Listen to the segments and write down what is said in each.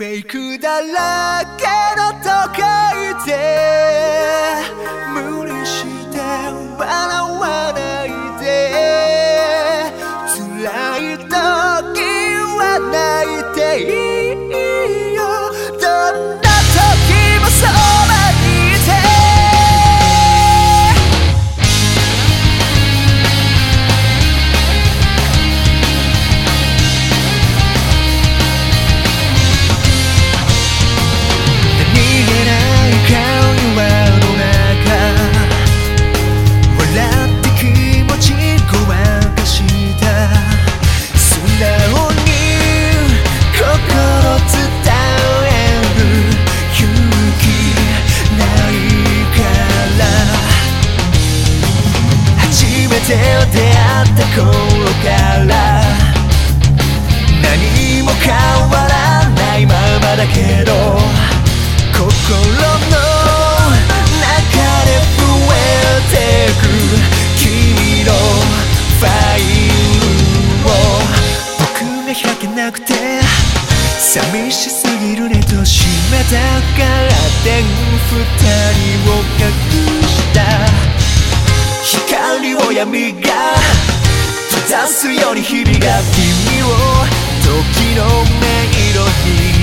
フェイクだらけの都会で無理して笑わないで。辛い時は泣いていい。出会った頃から何も変わらないままだけど心の中で増えてく君のファイルを僕が開けなくて寂しすぎるねと閉めたからって二人を隠した。を闇が閉ざすように日々が君を時の音色に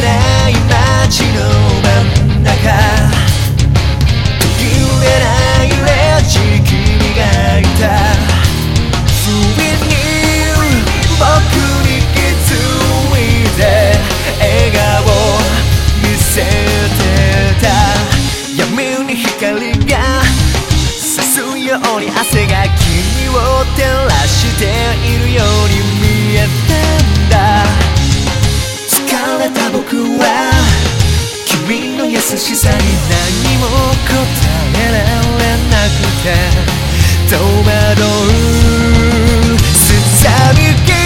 ない街の何も答えられなくて戸惑う。すさみけ